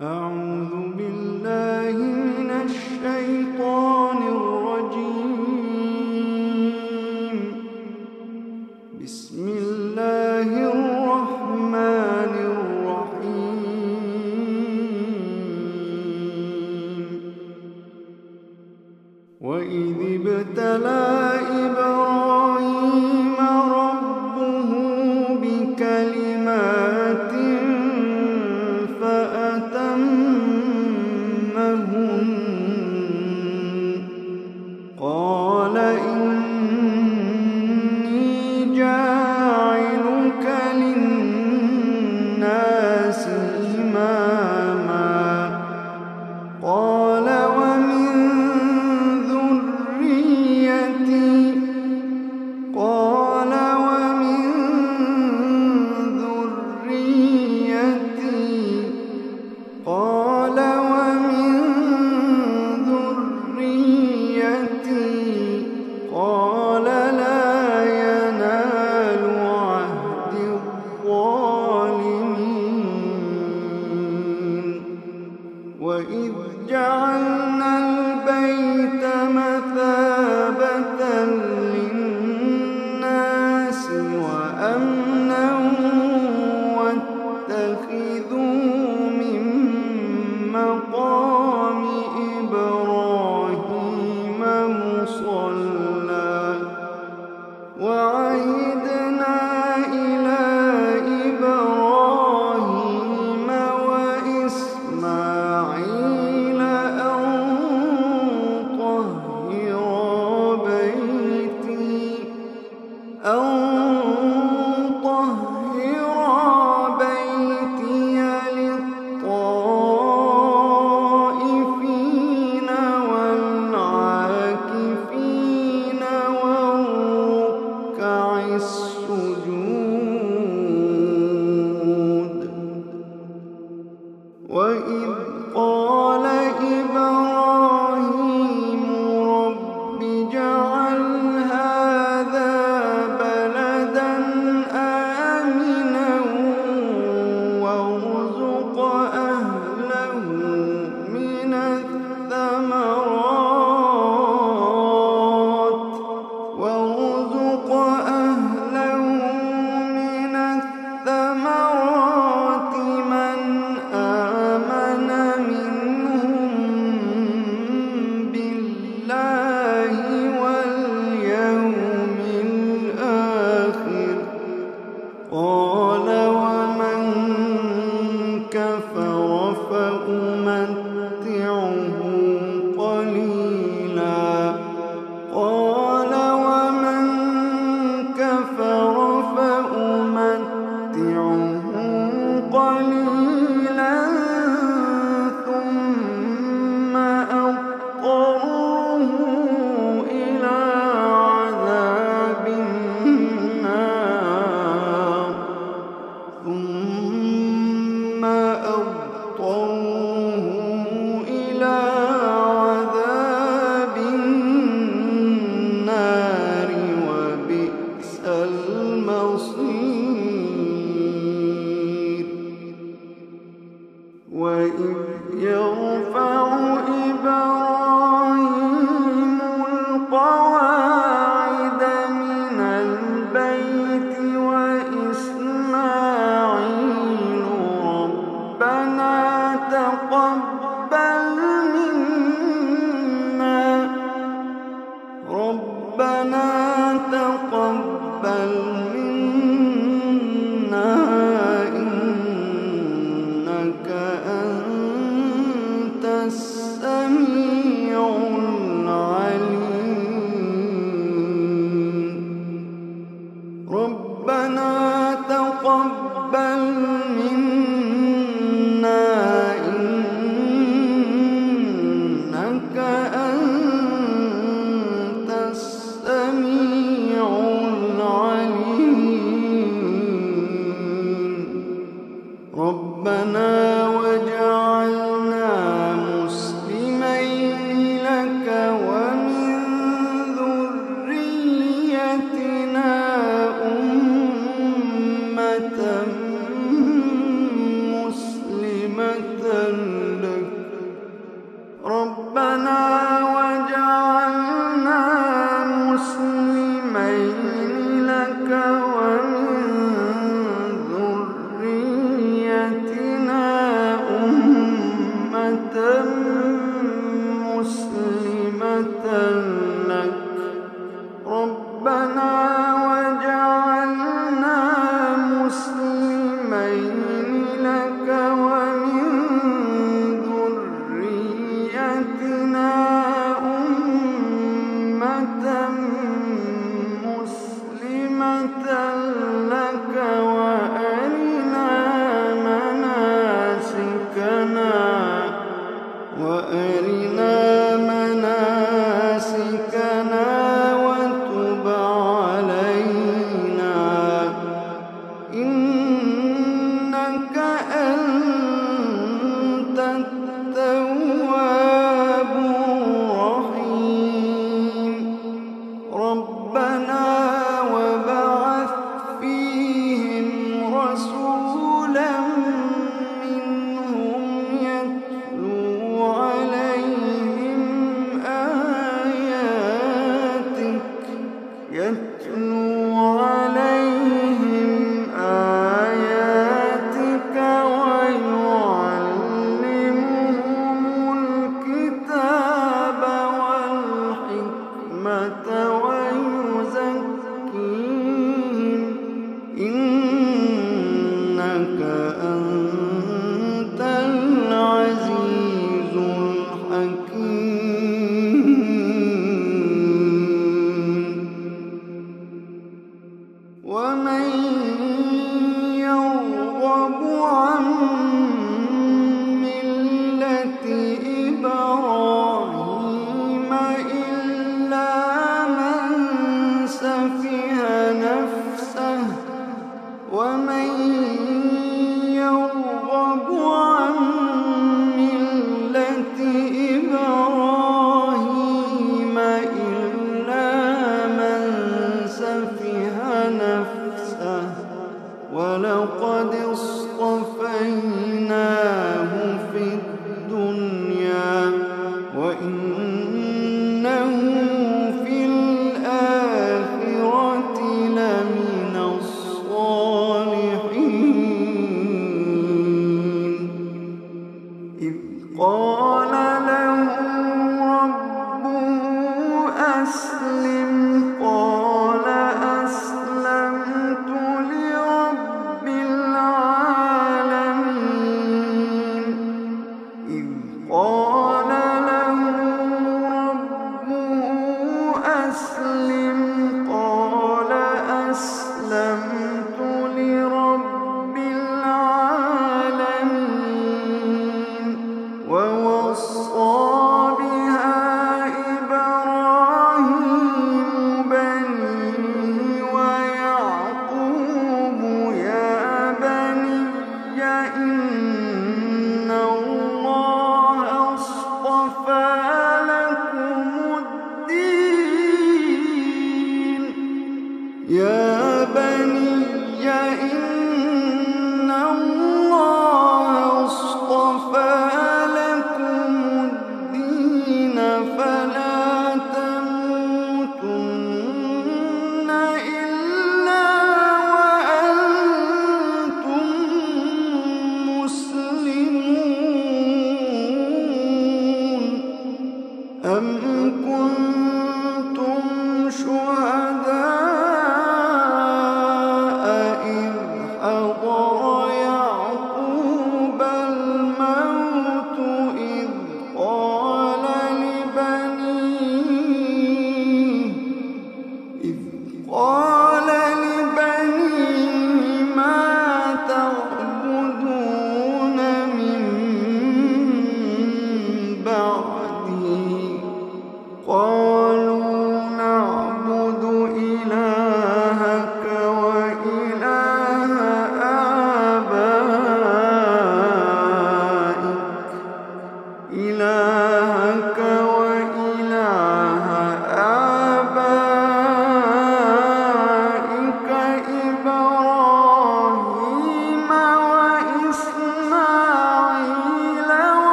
أعوذ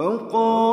وقال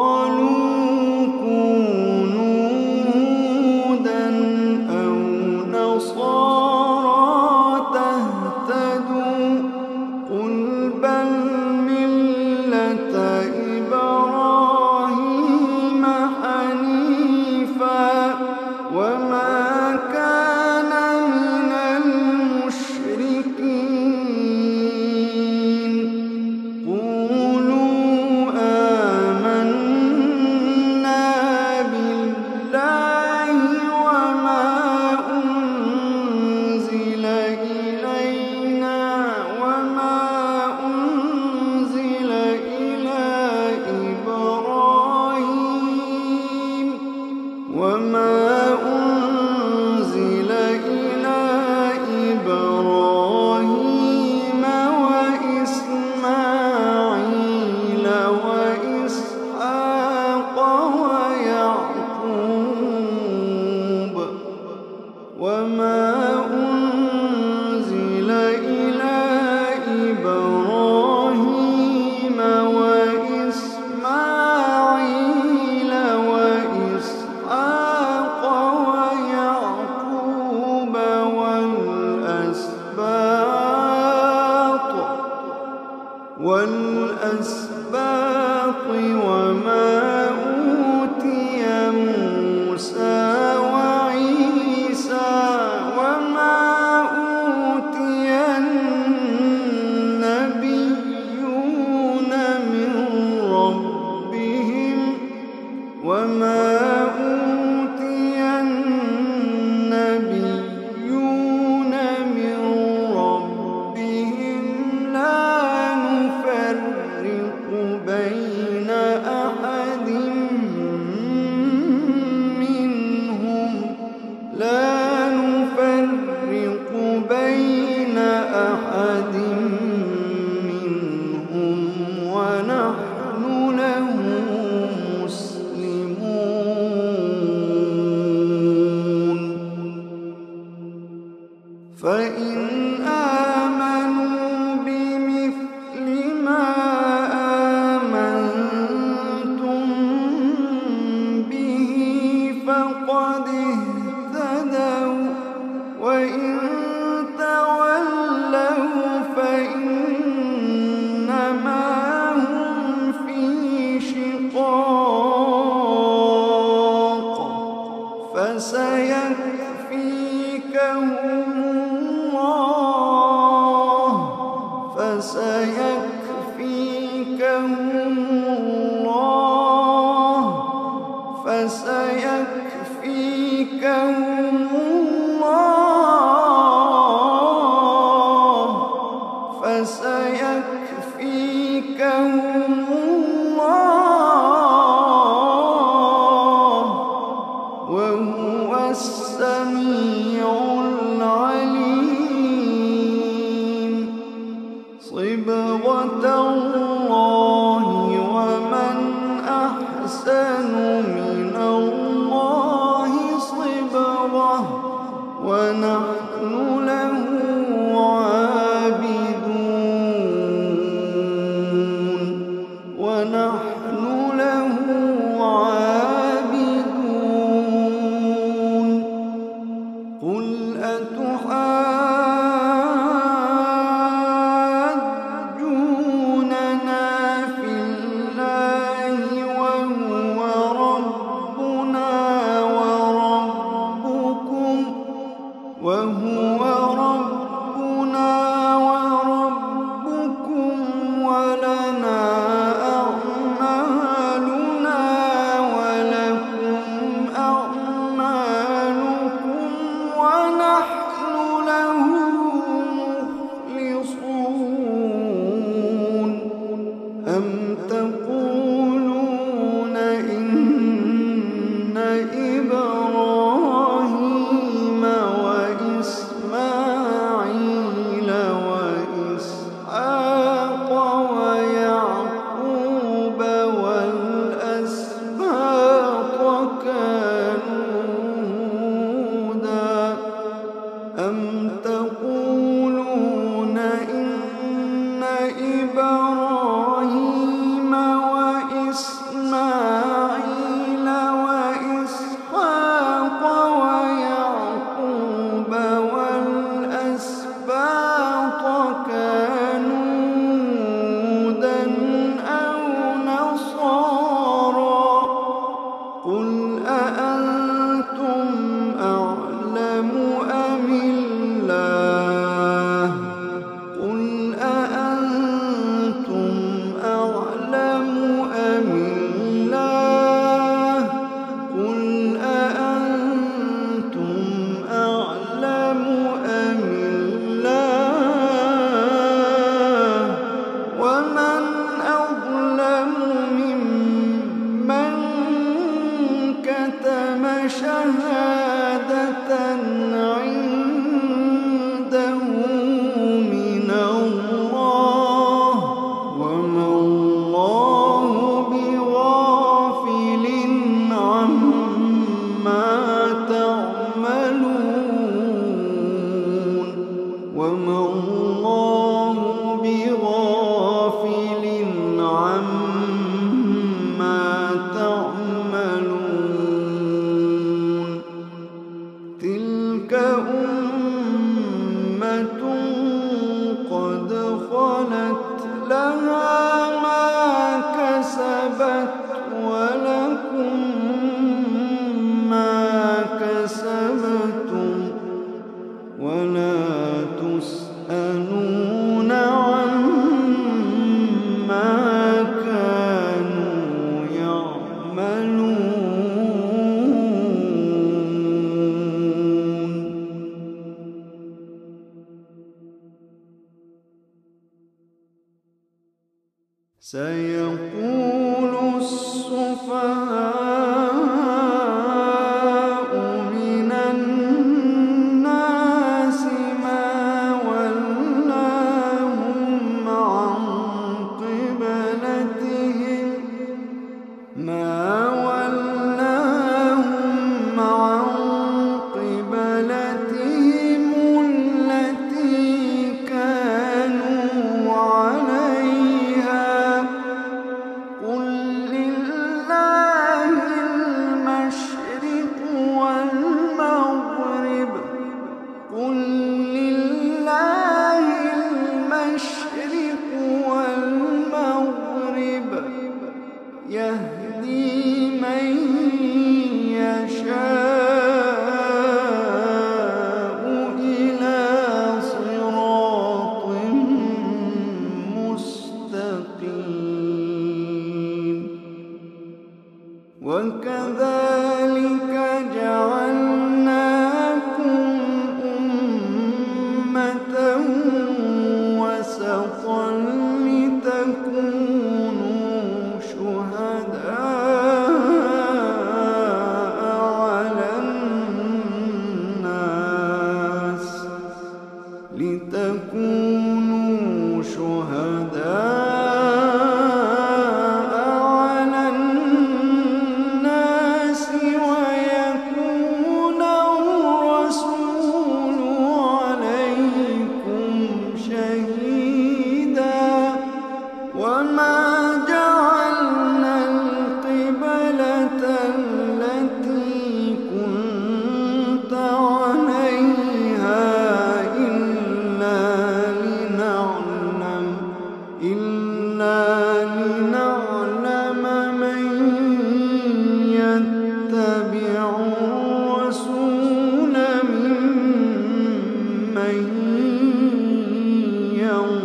ولئن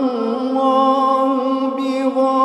وما الله